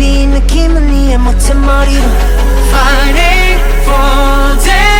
이 느낌은 네 emotion 머리로 Fighting for them